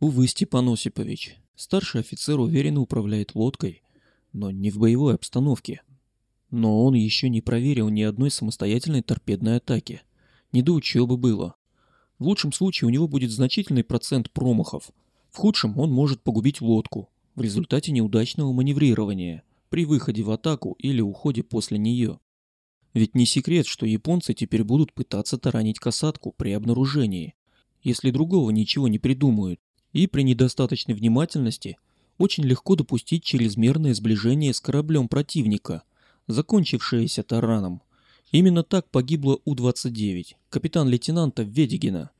Увы, Степан Осипович, старший офицер уверенно управляет лодкой, но не в боевой обстановке. Но он еще не проверил ни одной самостоятельной торпедной атаки. Не до учебы было. В лучшем случае у него будет значительный процент промахов. В худшем он может погубить лодку в результате неудачного маневрирования при выходе в атаку или уходе после нее. Ведь не секрет, что японцы теперь будут пытаться таранить касатку при обнаружении, если другого ничего не придумают и при недостаточной внимательности очень легко допустить чрезмерное сближение с кораблем противника, закончившееся тараном. Именно так погибла У-29, капитан-лейтенанта Ведигина.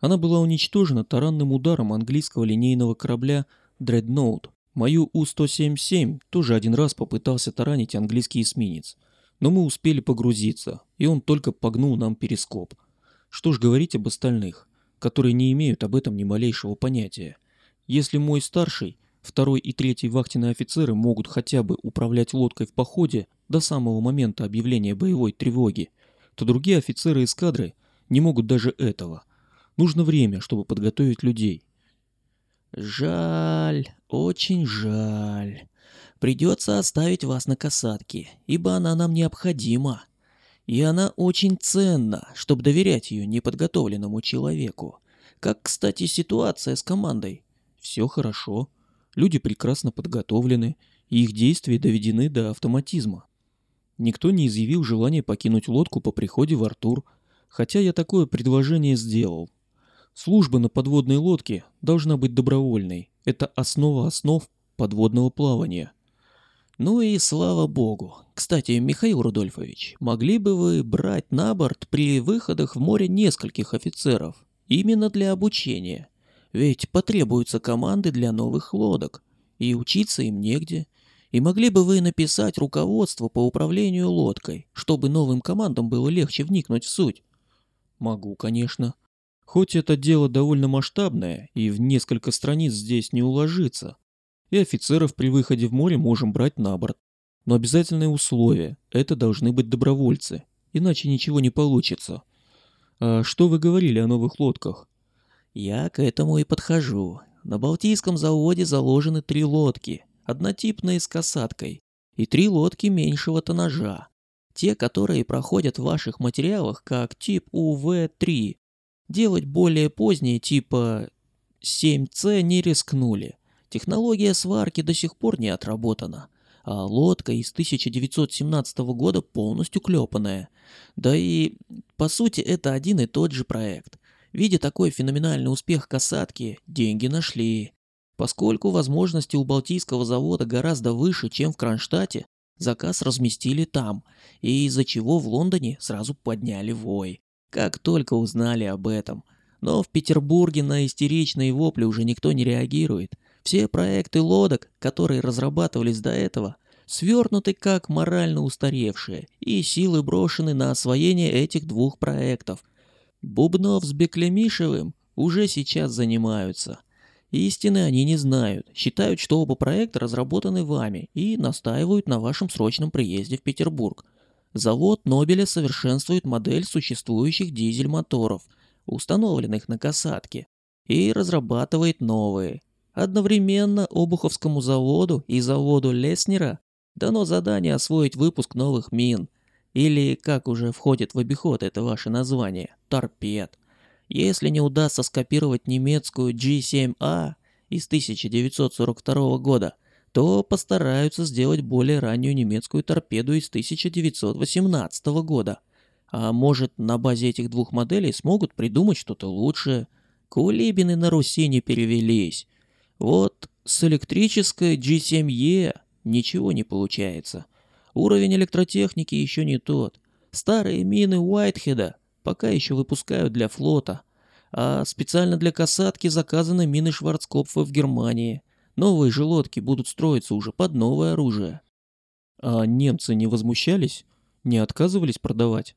Она была уничтожена таранным ударом английского линейного корабля «Дредноут». Мою У-177 тоже один раз попытался таранить английский эсминец, но мы успели погрузиться, и он только погнул нам перископ. Что ж говорить об остальных которые не имеют об этом ни малейшего понятия. Если мой старший, второй и третий вахтенные офицеры могут хотя бы управлять лодкой в походе до самого момента объявления боевой тревоги, то другие офицеры эскадры не могут даже этого. Нужно время, чтобы подготовить людей. Жаль, очень жаль. Придется оставить вас на касатке, ибо она нам необходима. И она очень ценна, чтобы доверять ее неподготовленному человеку. Как, кстати, ситуация с командой? Все хорошо. Люди прекрасно подготовлены, и их действия доведены до автоматизма. Никто не изъявил желания покинуть лодку по приходе в Артур, хотя я такое предложение сделал. Служба на подводной лодке должна быть добровольной. Это основа основ подводного плавания. Ну и слава богу. Кстати, Михаил Рудольфович, могли бы вы брать на борт при выходах в море нескольких офицеров? Именно для обучения. Ведь потребуются команды для новых лодок. И учиться им негде. И могли бы вы написать руководство по управлению лодкой, чтобы новым командам было легче вникнуть в суть? Могу, конечно. Хоть это дело довольно масштабное и в несколько страниц здесь не уложится, и офицеров при выходе в море можем брать на борт. Но обязательное условие – это должны быть добровольцы, иначе ничего не получится. А что вы говорили о новых лодках? Я к этому и подхожу. На Балтийском заводе заложены три лодки, однотипные с касаткой, и три лодки меньшего тоннажа. Те, которые проходят в ваших материалах как тип УВ-3. Делать более поздние типа 7С не рискнули. Технология сварки до сих пор не отработана, а лодка из 1917 года полностью клепанная. Да и, по сути, это один и тот же проект. Видя такой феноменальный успех касатки, деньги нашли. Поскольку возможности у Балтийского завода гораздо выше, чем в Кронштадте, заказ разместили там, и из-за чего в Лондоне сразу подняли вой. Как только узнали об этом. Но в Петербурге на истеричные вопли уже никто не реагирует. Все проекты лодок, которые разрабатывались до этого, свернуты как морально устаревшие, и силы брошены на освоение этих двух проектов. Бубнов с Беклемишевым уже сейчас занимаются. Истины они не знают, считают, что оба проекта разработаны вами и настаивают на вашем срочном приезде в Петербург. Завод Нобеля совершенствует модель существующих дизель-моторов, установленных на касатке, и разрабатывает новые, Одновременно Обуховскому заводу и заводу Леснера дано задание освоить выпуск новых мин, или, как уже входит в обиход это ваше название, торпед. Если не удастся скопировать немецкую G7A из 1942 года, то постараются сделать более раннюю немецкую торпеду из 1918 года. А может, на базе этих двух моделей смогут придумать что-то лучшее. Кулибины на Руси не перевелись. Вот с электрической G7E ничего не получается. Уровень электротехники еще не тот. Старые мины Уайтхеда пока еще выпускают для флота, а специально для касатки заказаны мины Шварцкопфа в Германии. Новые же лодки будут строиться уже под новое оружие. А немцы не возмущались? Не отказывались продавать?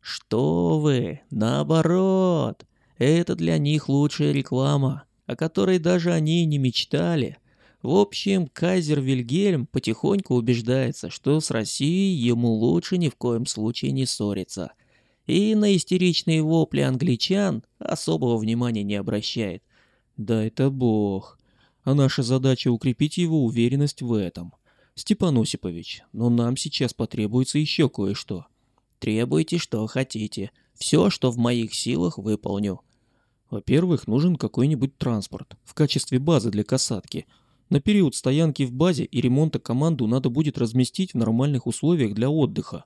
Что вы, наоборот, это для них лучшая реклама о которой даже они и не мечтали. В общем, кайзер Вильгельм потихоньку убеждается, что с Россией ему лучше ни в коем случае не ссориться. И на истеричные вопли англичан особого внимания не обращает. Да это бог. А наша задача укрепить его уверенность в этом. Степан Осипович, но нам сейчас потребуется еще кое-что. Требуйте, что хотите. Все, что в моих силах, выполню. Во-первых, нужен какой-нибудь транспорт в качестве базы для касатки. На период стоянки в базе и ремонта команду надо будет разместить в нормальных условиях для отдыха.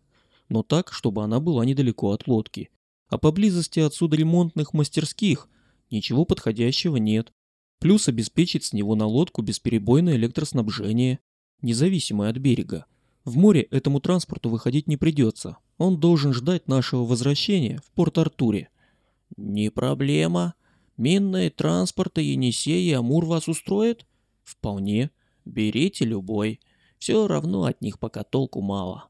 Но так, чтобы она была недалеко от лодки. А поблизости от судоремонтных мастерских ничего подходящего нет. Плюс обеспечить с него на лодку бесперебойное электроснабжение, независимое от берега. В море этому транспорту выходить не придется. Он должен ждать нашего возвращения в Порт-Артуре. Не проблема. Минные транспорты Енисей и Амур вас устроят? Вполне. Берите любой. Все равно от них пока толку мало.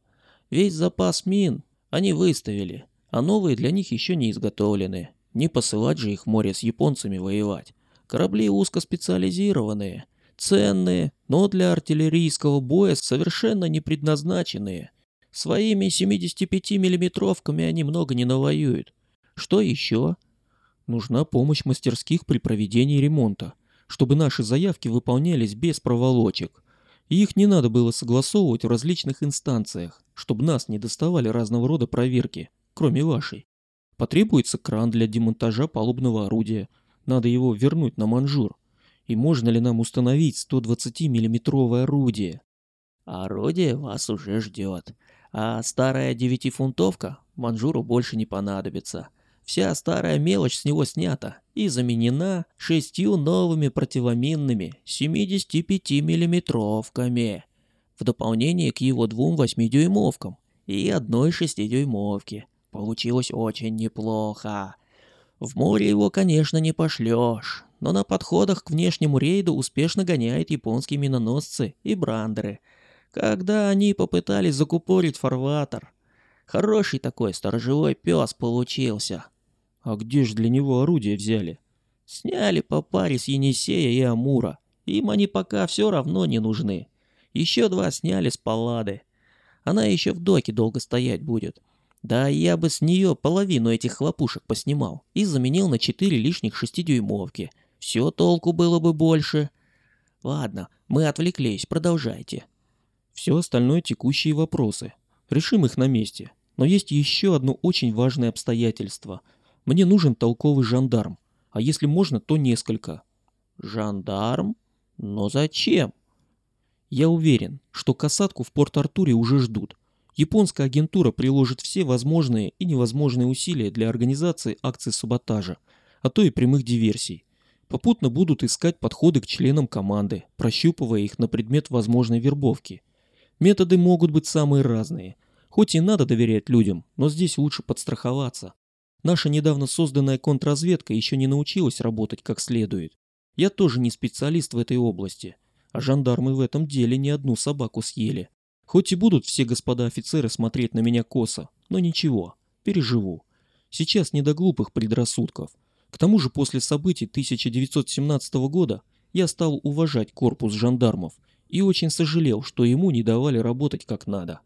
Весь запас мин они выставили, а новые для них еще не изготовлены. Не посылать же их в море с японцами воевать. Корабли узкоспециализированные, ценные, но для артиллерийского боя совершенно не предназначенные. Своими 75-миллиметровками они много не навоюют. Что еще? Нужна помощь мастерских при проведении ремонта, чтобы наши заявки выполнялись без проволочек. Их не надо было согласовывать в различных инстанциях, чтобы нас не доставали разного рода проверки, кроме вашей. Потребуется кран для демонтажа палубного орудия. Надо его вернуть на манжур. И можно ли нам установить 120-миллиметровое орудие? Орудие вас уже ждет. А старая девятифунтовка манжуру больше не понадобится. Вся старая мелочь с него снята и заменена шестью новыми противоминными 75-миллиметровками. В дополнение к его двум восьмидюймовкам и одной шестидюймовке. Получилось очень неплохо. В море его, конечно, не пошлешь, но на подходах к внешнему рейду успешно гоняют японские миноносцы и брандеры. Когда они попытались закупорить фарватер, хороший такой сторожевой пес получился. А где же для него орудия взяли? Сняли по паре с Енисея и Амура. Им они пока все равно не нужны. Еще два сняли с Паллады. Она еще в доке долго стоять будет. Да я бы с нее половину этих хлопушек поснимал и заменил на четыре лишних шестидюймовки. Все толку было бы больше. Ладно, мы отвлеклись, продолжайте. Все остальное текущие вопросы. Решим их на месте. Но есть еще одно очень важное обстоятельство – мне нужен толковый жандарм, а если можно, то несколько. Жандарм? Но зачем? Я уверен, что касатку в Порт-Артуре уже ждут. Японская агентура приложит все возможные и невозможные усилия для организации акций саботажа, а то и прямых диверсий. Попутно будут искать подходы к членам команды, прощупывая их на предмет возможной вербовки. Методы могут быть самые разные. Хоть и надо доверять людям, но здесь лучше подстраховаться. Наша недавно созданная контрразведка еще не научилась работать как следует. Я тоже не специалист в этой области, а жандармы в этом деле ни одну собаку съели. Хоть и будут все господа офицеры смотреть на меня косо, но ничего, переживу. Сейчас не до глупых предрассудков. К тому же после событий 1917 года я стал уважать корпус жандармов и очень сожалел, что ему не давали работать как надо.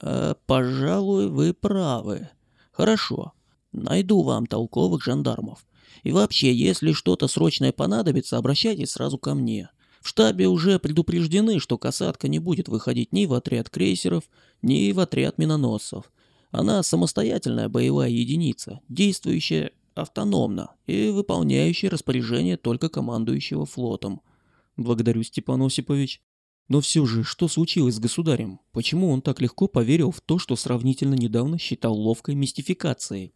«Э, «Пожалуй, вы правы. Хорошо, Найду вам толковых жандармов. И вообще, если что-то срочное понадобится, обращайтесь сразу ко мне. В штабе уже предупреждены, что касатка не будет выходить ни в отряд крейсеров, ни в отряд миноносцев. Она самостоятельная боевая единица, действующая автономно и выполняющая распоряжение только командующего флотом. Благодарю, Степан Осипович. Но все же, что случилось с государем? Почему он так легко поверил в то, что сравнительно недавно считал ловкой мистификацией?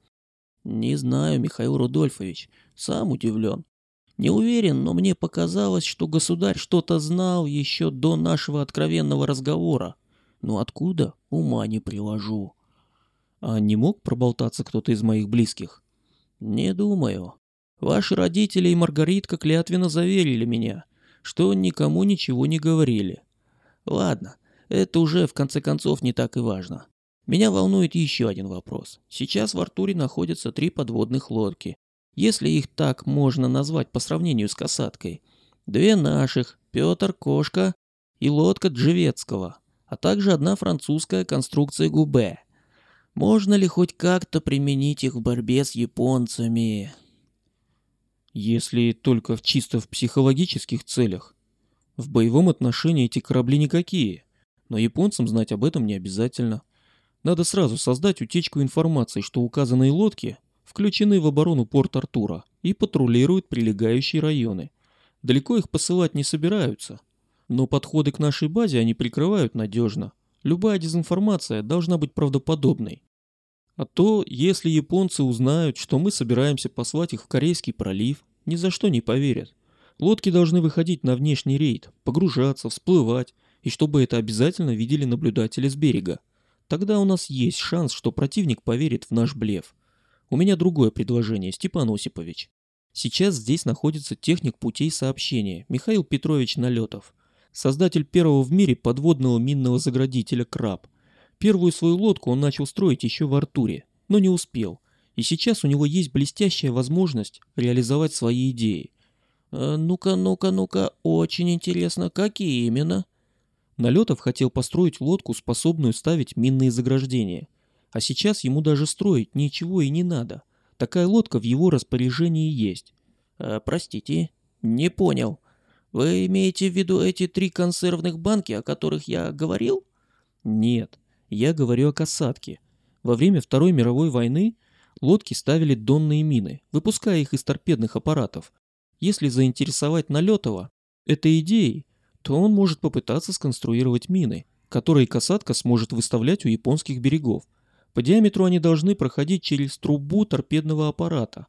Не знаю, Михаил Рудольфович, сам удивлен. Не уверен, но мне показалось, что государь что-то знал еще до нашего откровенного разговора. Но откуда, ума не приложу. А не мог проболтаться кто-то из моих близких? Не думаю. Ваши родители и Маргаритка клятвенно заверили меня, что никому ничего не говорили. Ладно, это уже в конце концов не так и важно. Меня волнует еще один вопрос. Сейчас в Артуре находятся три подводных лодки. Если их так можно назвать по сравнению с касаткой. Две наших, Петр, Кошка и лодка Джевецкого, а также одна французская конструкция Губе. Можно ли хоть как-то применить их в борьбе с японцами? Если только в чисто в психологических целях. В боевом отношении эти корабли никакие, но японцам знать об этом не обязательно. Надо сразу создать утечку информации, что указанные лодки включены в оборону Порт-Артура и патрулируют прилегающие районы. Далеко их посылать не собираются. Но подходы к нашей базе они прикрывают надежно. Любая дезинформация должна быть правдоподобной. А то, если японцы узнают, что мы собираемся послать их в Корейский пролив, ни за что не поверят. Лодки должны выходить на внешний рейд, погружаться, всплывать, и чтобы это обязательно видели наблюдатели с берега. Тогда у нас есть шанс, что противник поверит в наш блеф. У меня другое предложение, Степан Осипович. Сейчас здесь находится техник путей сообщения Михаил Петрович Налетов, создатель первого в мире подводного минного заградителя «Краб». Первую свою лодку он начал строить еще в Артуре, но не успел. И сейчас у него есть блестящая возможность реализовать свои идеи. «Э, «Ну-ка, ну-ка, ну-ка, очень интересно, какие именно?» Налетов хотел построить лодку, способную ставить минные заграждения. А сейчас ему даже строить ничего и не надо. Такая лодка в его распоряжении есть. «Э, «Простите, не понял. Вы имеете в виду эти три консервных банки, о которых я говорил?» «Нет, я говорю о касатке. Во время Второй мировой войны лодки ставили донные мины, выпуская их из торпедных аппаратов. Если заинтересовать Налетова этой идеей, то он может попытаться сконструировать мины, которые касатка сможет выставлять у японских берегов. По диаметру они должны проходить через трубу торпедного аппарата.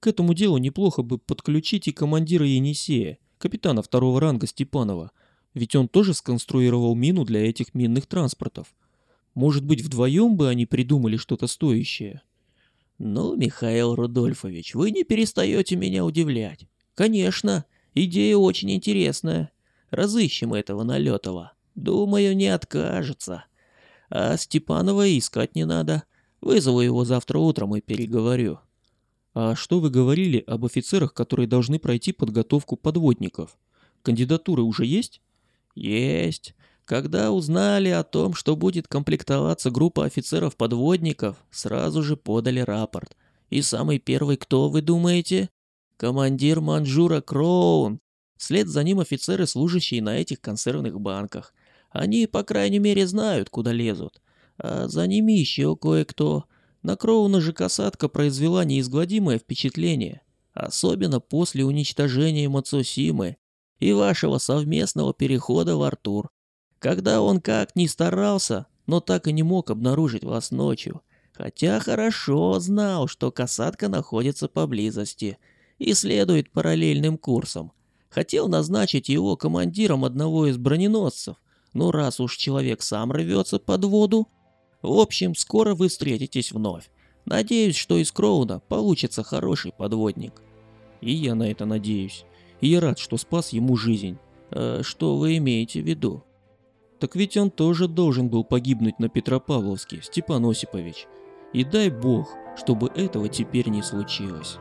К этому делу неплохо бы подключить и командира Енисея, капитана второго ранга Степанова, ведь он тоже сконструировал мину для этих минных транспортов. Может быть, вдвоем бы они придумали что-то стоящее? Ну, Михаил Рудольфович, вы не перестаете меня удивлять. Конечно, идея очень интересная. Разыщем этого Налетова. Думаю, не откажется. А Степанова искать не надо. Вызову его завтра утром и переговорю. А что вы говорили об офицерах, которые должны пройти подготовку подводников? Кандидатуры уже есть? Есть. Когда узнали о том, что будет комплектоваться группа офицеров-подводников, сразу же подали рапорт. И самый первый кто, вы думаете? Командир Манжура Кроун. Вслед за ним офицеры, служащие на этих консервных банках. Они, по крайней мере, знают, куда лезут. А за ними еще кое-кто. На Кроуна же касатка произвела неизгладимое впечатление. Особенно после уничтожения Мацусимы и вашего совместного перехода в Артур когда он как ни старался, но так и не мог обнаружить вас ночью, хотя хорошо знал, что касатка находится поблизости и следует параллельным курсом. Хотел назначить его командиром одного из броненосцев, но раз уж человек сам рвется под воду... В общем, скоро вы встретитесь вновь. Надеюсь, что из Кроуна получится хороший подводник. И я на это надеюсь. И я рад, что спас ему жизнь. Э, что вы имеете в виду? Так ведь он тоже должен был погибнуть на Петропавловске, Степан Осипович. И дай бог, чтобы этого теперь не случилось.